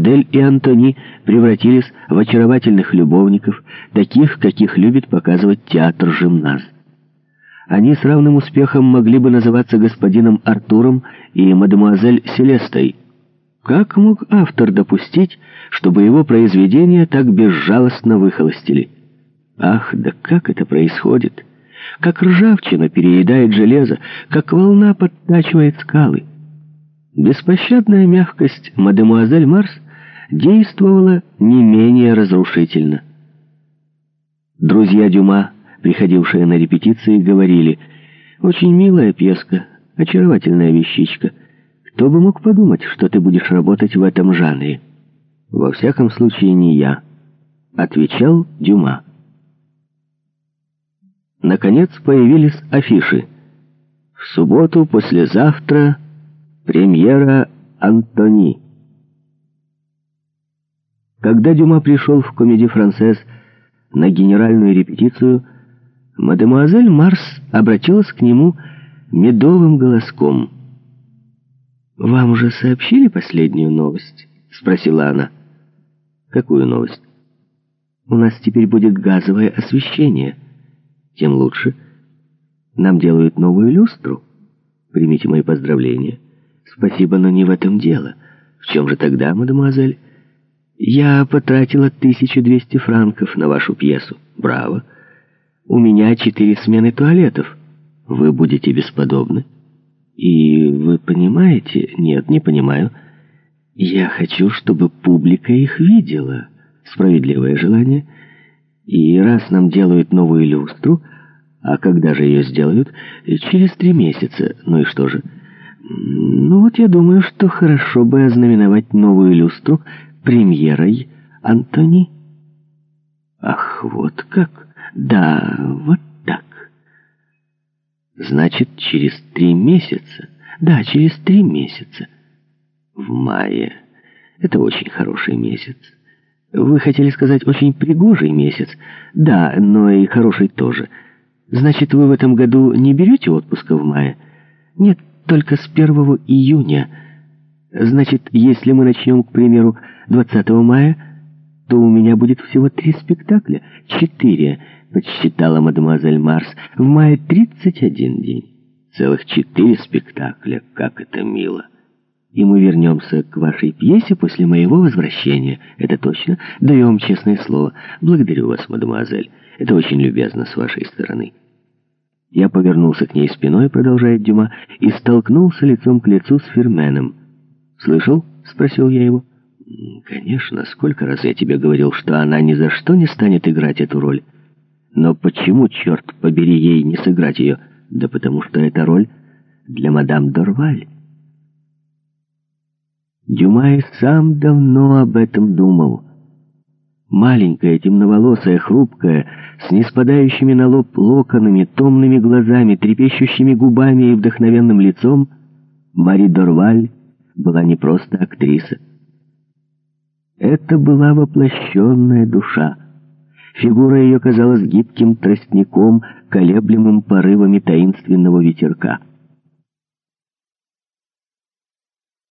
Адель и Антони превратились в очаровательных любовников, таких, каких любит показывать театр «Жимназ». Они с равным успехом могли бы называться господином Артуром и мадемуазель Селестой. Как мог автор допустить, чтобы его произведения так безжалостно выхолостили? Ах, да как это происходит? Как ржавчина переедает железо, как волна подтачивает скалы. Беспощадная мягкость мадемуазель Марс действовала не менее разрушительно. Друзья Дюма приходившие на репетиции, говорили «Очень милая пьеска, очаровательная вещичка. Кто бы мог подумать, что ты будешь работать в этом жанре?» «Во всяком случае, не я», — отвечал Дюма. Наконец появились афиши. В субботу, послезавтра, премьера «Антони». Когда Дюма пришел в комедий «Францесс» на генеральную репетицию, Мадемуазель Марс обратилась к нему медовым голоском. «Вам уже сообщили последнюю новость?» — спросила она. «Какую новость?» «У нас теперь будет газовое освещение. Тем лучше. Нам делают новую люстру. Примите мои поздравления. Спасибо, но не в этом дело. В чем же тогда, мадемуазель?» «Я потратила 1200 франков на вашу пьесу. Браво!» У меня четыре смены туалетов. Вы будете бесподобны. И вы понимаете? Нет, не понимаю. Я хочу, чтобы публика их видела. Справедливое желание. И раз нам делают новую люстру, а когда же ее сделают? Через три месяца. Ну и что же? Ну вот я думаю, что хорошо бы ознаменовать новую люстру премьерой Антони. Ах, вот как... Да, вот так. Значит, через три месяца. Да, через три месяца. В мае. Это очень хороший месяц. Вы хотели сказать очень пригожий месяц. Да, но и хороший тоже. Значит, вы в этом году не берете отпуска в мае? Нет, только с 1 июня. Значит, если мы начнем, к примеру, 20 мая, то у меня будет всего три спектакля. Четыре подсчитала мадемуазель Марс, в мае 31 день. Целых четыре спектакля, как это мило. И мы вернемся к вашей пьесе после моего возвращения. Это точно. Даю вам честное слово. Благодарю вас, мадемуазель. Это очень любезно с вашей стороны. Я повернулся к ней спиной, продолжает Дюма, и столкнулся лицом к лицу с Ферменом. «Слышал?» — спросил я его. «Конечно. Сколько раз я тебе говорил, что она ни за что не станет играть эту роль». Но почему, черт побери, ей не сыграть ее? Да потому что эта роль для мадам Дорваль. Дюма и сам давно об этом думал. Маленькая, темноволосая, хрупкая, с неспадающими на лоб локонами, томными глазами, трепещущими губами и вдохновенным лицом, Мари Дорваль была не просто актриса. Это была воплощенная душа. Фигура ее казалась гибким тростником, колеблемым порывами таинственного ветерка.